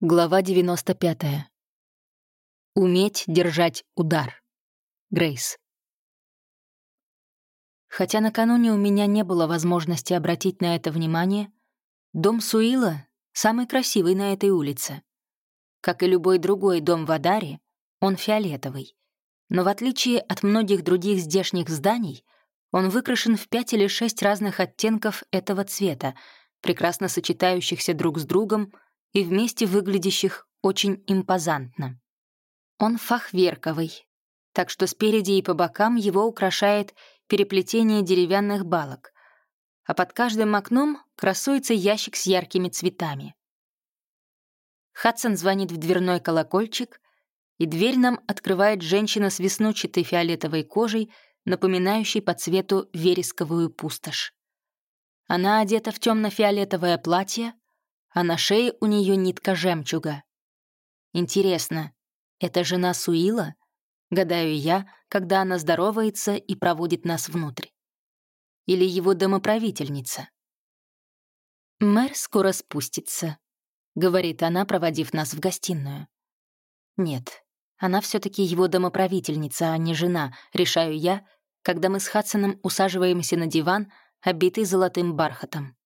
Глава 95. Уметь держать удар. Грейс. Хотя накануне у меня не было возможности обратить на это внимание, дом Суила — самый красивый на этой улице. Как и любой другой дом в Адаре, он фиолетовый. Но в отличие от многих других здешних зданий, он выкрашен в пять или шесть разных оттенков этого цвета, прекрасно сочетающихся друг с другом — и вместе выглядящих очень импозантно. Он фахверковый, так что спереди и по бокам его украшает переплетение деревянных балок, а под каждым окном красуется ящик с яркими цветами. Хадсон звонит в дверной колокольчик, и дверь нам открывает женщина с веснучатой фиолетовой кожей, напоминающей по цвету вересковую пустошь. Она одета в темно-фиолетовое платье, а на шее у нее нитка жемчуга. Интересно, это жена Суила? Гадаю я, когда она здоровается и проводит нас внутрь. Или его домоправительница? «Мэр скоро спустится», — говорит она, проводив нас в гостиную. «Нет, она все таки его домоправительница, а не жена, решаю я, когда мы с Хадсоном усаживаемся на диван, обитый золотым бархатом.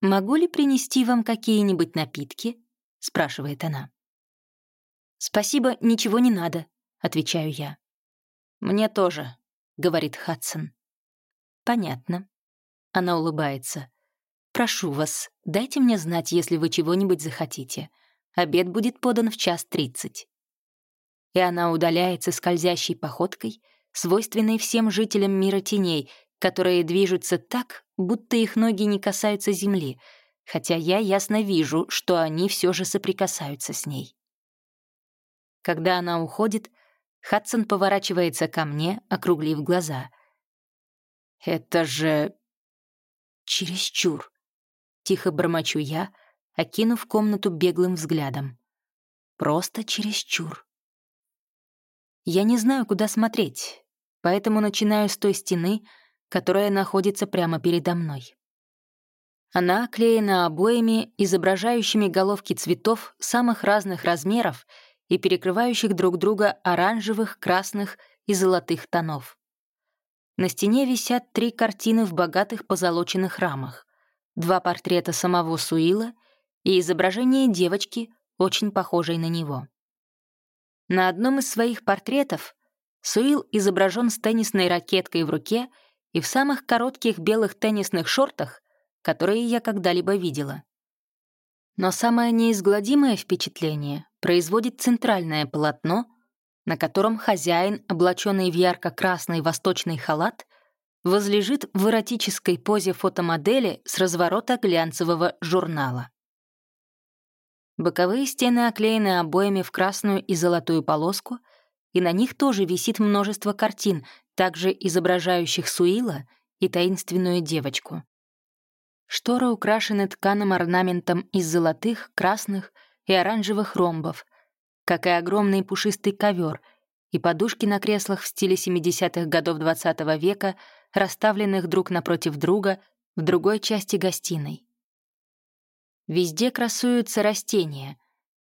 «Могу ли принести вам какие-нибудь напитки?» — спрашивает она. «Спасибо, ничего не надо», — отвечаю я. «Мне тоже», — говорит Хадсон. «Понятно». Она улыбается. «Прошу вас, дайте мне знать, если вы чего-нибудь захотите. Обед будет подан в час тридцать». И она удаляется скользящей походкой, свойственной всем жителям мира теней, которые движутся так, будто их ноги не касаются земли, хотя я ясно вижу, что они все же соприкасаются с ней. Когда она уходит, Хадсон поворачивается ко мне, округлив глаза. «Это же... чересчур», — тихо бормочу я, окинув комнату беглым взглядом. «Просто чересчур». Я не знаю, куда смотреть, поэтому начинаю с той стены, которая находится прямо передо мной. Она оклеена обоями, изображающими головки цветов самых разных размеров и перекрывающих друг друга оранжевых, красных и золотых тонов. На стене висят три картины в богатых позолоченных рамах, два портрета самого Суила и изображение девочки, очень похожей на него. На одном из своих портретов Суил изображен с теннисной ракеткой в руке — и в самых коротких белых теннисных шортах, которые я когда-либо видела. Но самое неизгладимое впечатление производит центральное полотно, на котором хозяин, облаченный в ярко-красный восточный халат, возлежит в эротической позе фотомодели с разворота глянцевого журнала. Боковые стены оклеены обоями в красную и золотую полоску, и на них тоже висит множество картин, также изображающих Суила и таинственную девочку. Шторы украшены тканым орнаментом из золотых, красных и оранжевых ромбов, как и огромный пушистый ковер и подушки на креслах в стиле 70-х годов XX -го века, расставленных друг напротив друга в другой части гостиной. Везде красуются растения.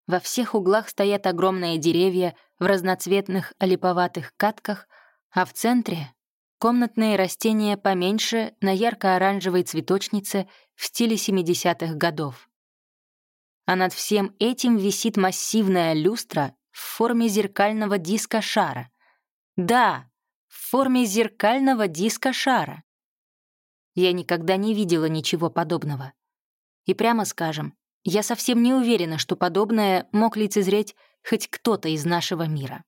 Во всех углах стоят огромные деревья в разноцветных олиповатых катках — а в центре — комнатные растения поменьше на ярко-оранжевой цветочнице в стиле 70-х годов. А над всем этим висит массивная люстра в форме зеркального диска шара. Да, в форме зеркального диска шара. Я никогда не видела ничего подобного. И прямо скажем, я совсем не уверена, что подобное мог лицезреть хоть кто-то из нашего мира.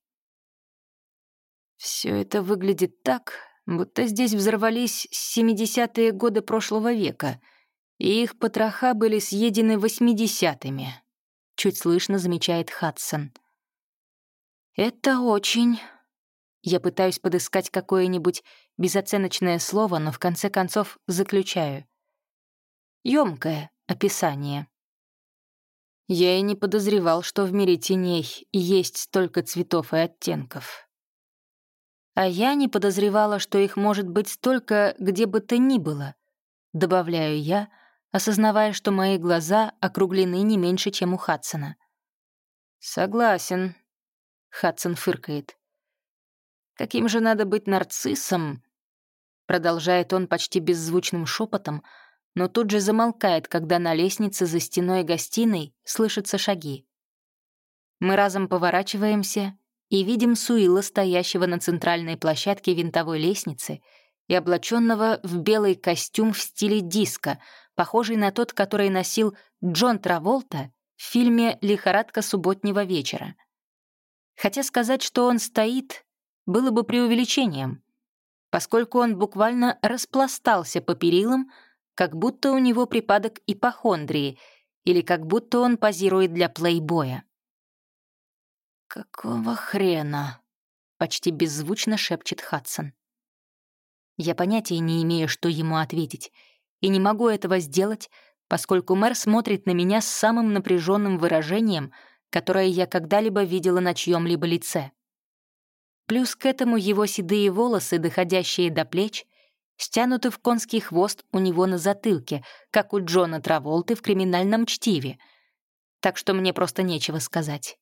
Все это выглядит так, будто здесь взорвались 70-е годы прошлого века, и их потроха были съедены 80-ми. Чуть слышно замечает Хадсон. «Это очень...» Я пытаюсь подыскать какое-нибудь безоценочное слово, но в конце концов заключаю. Ёмкое описание. Я и не подозревал, что в мире теней есть столько цветов и оттенков. А я не подозревала, что их может быть столько, где бы то ни было, добавляю я, осознавая, что мои глаза округлены не меньше, чем у Хадсона. «Согласен», — Хадсон фыркает. «Каким же надо быть нарциссом?» Продолжает он почти беззвучным шепотом, но тут же замолкает, когда на лестнице за стеной гостиной слышатся шаги. Мы разом поворачиваемся и видим Суила, стоящего на центральной площадке винтовой лестницы и облаченного в белый костюм в стиле диска, похожий на тот, который носил Джон Траволта в фильме «Лихорадка субботнего вечера». Хотя сказать, что он стоит, было бы преувеличением, поскольку он буквально распластался по перилам, как будто у него припадок ипохондрии или как будто он позирует для плейбоя. «Какого хрена?» — почти беззвучно шепчет Хадсон. Я понятия не имею, что ему ответить, и не могу этого сделать, поскольку мэр смотрит на меня с самым напряженным выражением, которое я когда-либо видела на чьем-либо лице. Плюс к этому его седые волосы, доходящие до плеч, стянуты в конский хвост у него на затылке, как у Джона Траволты в криминальном чтиве. Так что мне просто нечего сказать.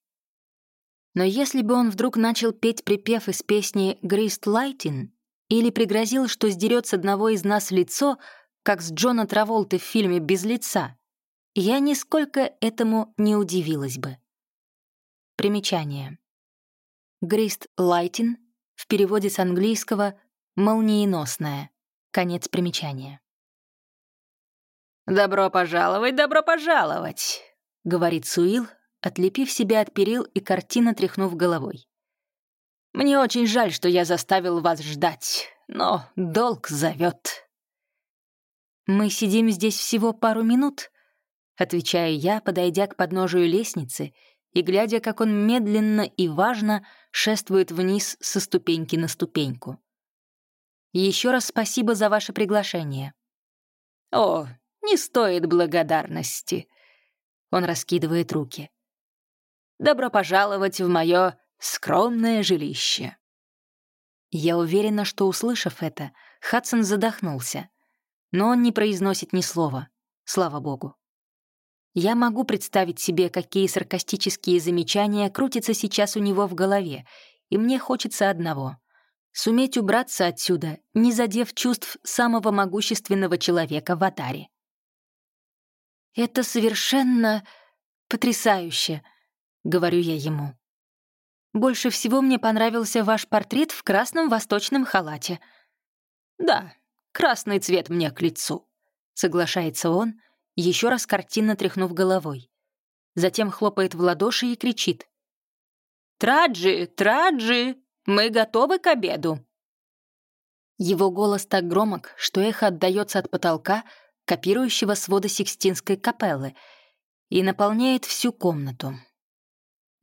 Но если бы он вдруг начал петь припев из песни «Грист Лайтин» или пригрозил, что сдерет с одного из нас лицо, как с Джона Траволты в фильме «Без лица», я нисколько этому не удивилась бы. Примечание. Грист Лайтин в переводе с английского «молниеносная». Конец примечания. «Добро пожаловать, добро пожаловать!» — говорит Суил, отлепив себя от перил и картина тряхнув головой. «Мне очень жаль, что я заставил вас ждать, но долг зовет. «Мы сидим здесь всего пару минут», — отвечаю я, подойдя к подножию лестницы и глядя, как он медленно и важно шествует вниз со ступеньки на ступеньку. Еще раз спасибо за ваше приглашение. «О, не стоит благодарности», — он раскидывает руки. «Добро пожаловать в мое скромное жилище». Я уверена, что, услышав это, Хадсон задохнулся но он не произносит ни слова, слава богу. Я могу представить себе, какие саркастические замечания крутятся сейчас у него в голове, и мне хочется одного — суметь убраться отсюда, не задев чувств самого могущественного человека в Атаре. «Это совершенно потрясающе», — говорю я ему. «Больше всего мне понравился ваш портрет в красном восточном халате». «Да, Красный цвет мне к лицу», — соглашается он, еще раз картинно тряхнув головой. Затем хлопает в ладоши и кричит. «Траджи, Траджи, мы готовы к обеду!» Его голос так громок, что эхо отдаётся от потолка, копирующего свода Сикстинской капеллы, и наполняет всю комнату.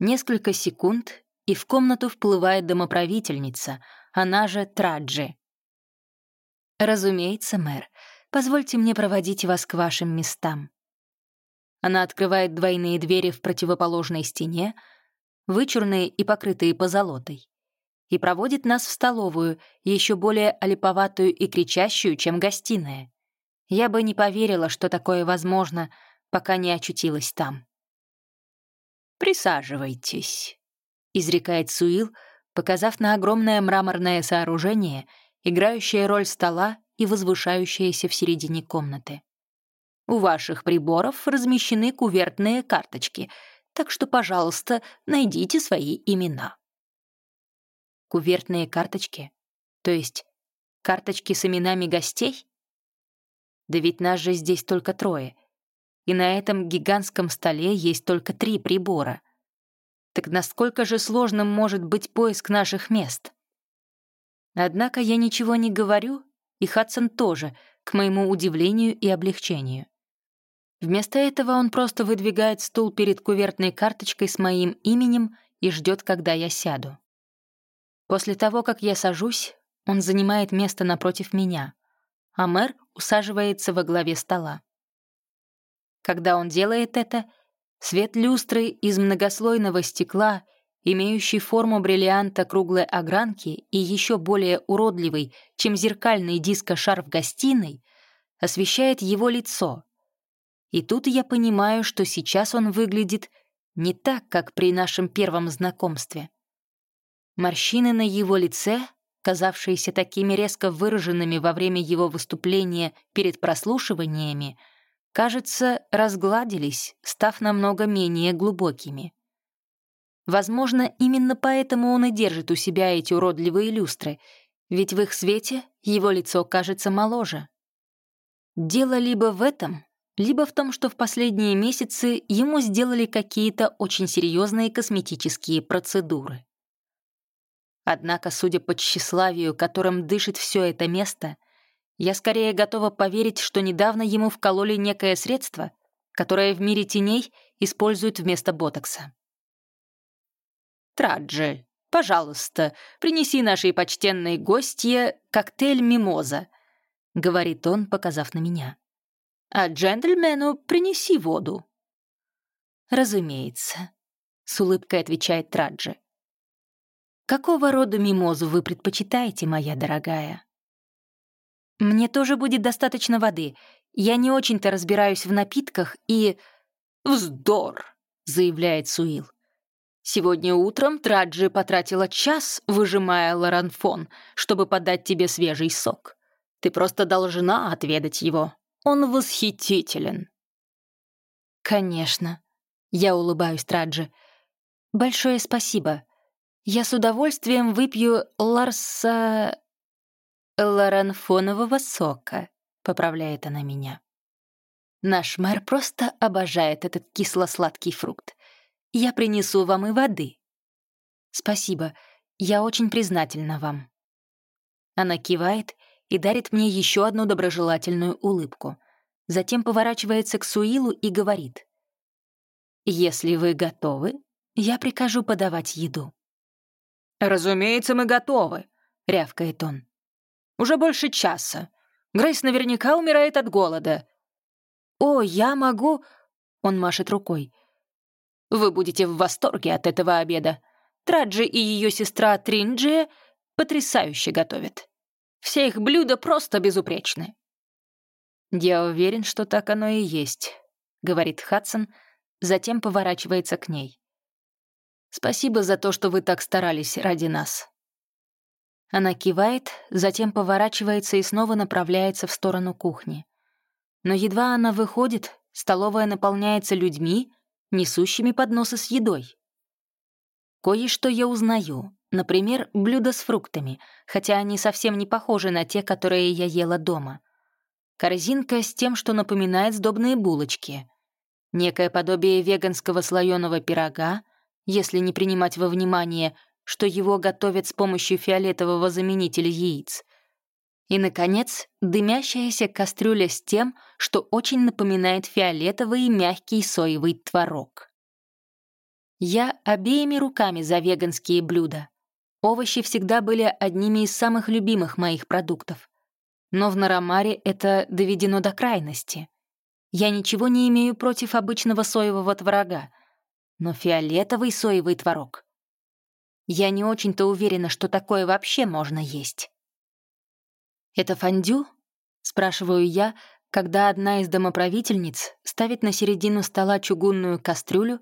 Несколько секунд, и в комнату вплывает домоправительница, она же Траджи. «Разумеется, мэр. Позвольте мне проводить вас к вашим местам». Она открывает двойные двери в противоположной стене, вычурные и покрытые позолотой, и проводит нас в столовую, еще более олиповатую и кричащую, чем гостиная. Я бы не поверила, что такое возможно, пока не очутилась там. «Присаживайтесь», — изрекает Суил, показав на огромное мраморное сооружение — играющая роль стола и возвышающаяся в середине комнаты. У ваших приборов размещены кувертные карточки, так что, пожалуйста, найдите свои имена. Кувертные карточки? То есть карточки с именами гостей? Да ведь нас же здесь только трое, и на этом гигантском столе есть только три прибора. Так насколько же сложным может быть поиск наших мест? Однако я ничего не говорю, и Хадсон тоже, к моему удивлению и облегчению. Вместо этого он просто выдвигает стул перед кувертной карточкой с моим именем и ждет, когда я сяду. После того, как я сажусь, он занимает место напротив меня, а мэр усаживается во главе стола. Когда он делает это, свет люстры из многослойного стекла имеющий форму бриллианта круглой огранки и еще более уродливый, чем зеркальный диско-шар в гостиной, освещает его лицо, И тут я понимаю, что сейчас он выглядит не так, как при нашем первом знакомстве. Морщины на его лице, казавшиеся такими резко выраженными во время его выступления перед прослушиваниями, кажется, разгладились, став намного менее глубокими. Возможно, именно поэтому он и держит у себя эти уродливые люстры, ведь в их свете его лицо кажется моложе. Дело либо в этом, либо в том, что в последние месяцы ему сделали какие-то очень серьезные косметические процедуры. Однако, судя по тщеславию, которым дышит все это место, я скорее готова поверить, что недавно ему вкололи некое средство, которое в мире теней используют вместо ботокса. «Траджи, пожалуйста, принеси нашей почтенной гостье коктейль «Мимоза», — говорит он, показав на меня. «А джентльмену принеси воду». «Разумеется», — с улыбкой отвечает Траджи. «Какого рода мимозу вы предпочитаете, моя дорогая?» «Мне тоже будет достаточно воды. Я не очень-то разбираюсь в напитках и...» «Вздор!» — заявляет Суил. Сегодня утром Траджи потратила час, выжимая лоранфон, чтобы подать тебе свежий сок. Ты просто должна отведать его. Он восхитителен». «Конечно». Я улыбаюсь Траджи. «Большое спасибо. Я с удовольствием выпью Ларса... Лоранфонового сока», — поправляет она меня. Наш мэр просто обожает этот кисло-сладкий фрукт. Я принесу вам и воды». «Спасибо, я очень признательна вам». Она кивает и дарит мне еще одну доброжелательную улыбку. Затем поворачивается к Суилу и говорит. «Если вы готовы, я прикажу подавать еду». «Разумеется, мы готовы», — рявкает он. «Уже больше часа. Грейс наверняка умирает от голода». «О, я могу...» — он машет рукой. Вы будете в восторге от этого обеда. Траджи и ее сестра Тринджи потрясающе готовят. Все их блюда просто безупречны». «Я уверен, что так оно и есть», — говорит Хадсон, затем поворачивается к ней. «Спасибо за то, что вы так старались ради нас». Она кивает, затем поворачивается и снова направляется в сторону кухни. Но едва она выходит, столовая наполняется людьми, несущими подносы с едой. Кое-что я узнаю, например, блюда с фруктами, хотя они совсем не похожи на те, которые я ела дома. Корзинка с тем, что напоминает сдобные булочки. Некое подобие веганского слоеного пирога, если не принимать во внимание, что его готовят с помощью фиолетового заменителя яиц. И, наконец, дымящаяся кастрюля с тем, что очень напоминает фиолетовый мягкий соевый творог. Я обеими руками за веганские блюда. Овощи всегда были одними из самых любимых моих продуктов. Но в Нарамаре это доведено до крайности. Я ничего не имею против обычного соевого творога, но фиолетовый соевый творог. Я не очень-то уверена, что такое вообще можно есть. «Это фондю?» — спрашиваю я, когда одна из домоправительниц ставит на середину стола чугунную кастрюлю,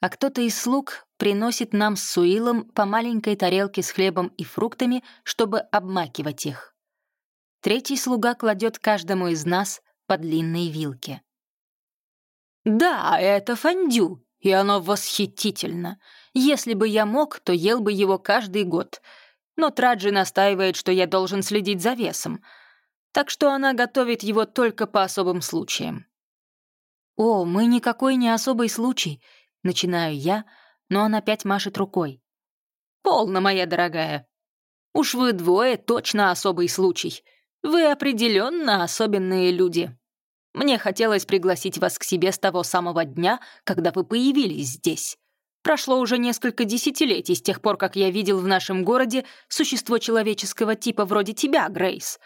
а кто-то из слуг приносит нам с Суилом по маленькой тарелке с хлебом и фруктами, чтобы обмакивать их. Третий слуга кладет каждому из нас по длинной вилке. «Да, это фондю, и оно восхитительно. Если бы я мог, то ел бы его каждый год», но Траджи настаивает, что я должен следить за весом, так что она готовит его только по особым случаям. «О, мы никакой не особый случай», — начинаю я, но он опять машет рукой. «Полно, моя дорогая. Уж вы двое точно особый случай. Вы определенно особенные люди. Мне хотелось пригласить вас к себе с того самого дня, когда вы появились здесь. Прошло уже несколько десятилетий с тех пор, как я видел в нашем городе существо человеческого типа вроде тебя, Грейс.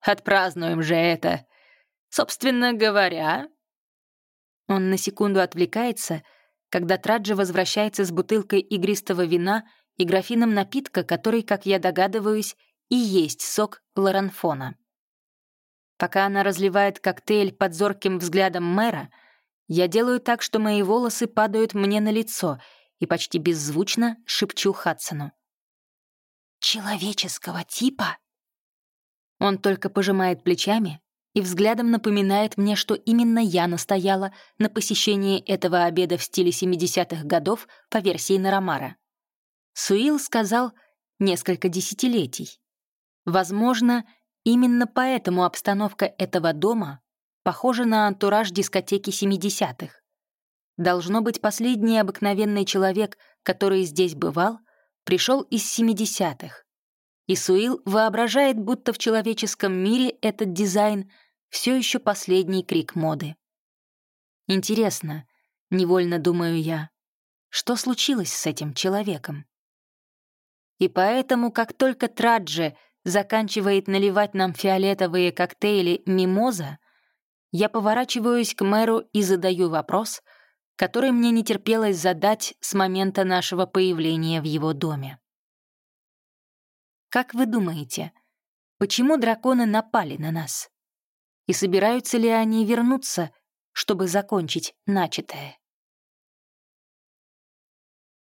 Отпразднуем же это. Собственно говоря...» Он на секунду отвлекается, когда Траджи возвращается с бутылкой игристого вина и графином напитка, который, как я догадываюсь, и есть сок лоранфона. Пока она разливает коктейль под зорким взглядом мэра — Я делаю так, что мои волосы падают мне на лицо и почти беззвучно шепчу Хадсону. «Человеческого типа?» Он только пожимает плечами и взглядом напоминает мне, что именно я настояла на посещении этого обеда в стиле 70-х годов по версии Нарамара. Суил сказал «несколько десятилетий». Возможно, именно поэтому обстановка этого дома похожа на антураж дискотеки 70-х. Должно быть, последний обыкновенный человек, который здесь бывал, пришел из 70-х. И воображает, будто в человеческом мире этот дизайн все еще последний крик моды. Интересно, невольно думаю я, что случилось с этим человеком? И поэтому, как только Траджи заканчивает наливать нам фиолетовые коктейли «Мимоза», я поворачиваюсь к мэру и задаю вопрос, который мне не терпелось задать с момента нашего появления в его доме. Как вы думаете, почему драконы напали на нас? И собираются ли они вернуться, чтобы закончить начатое?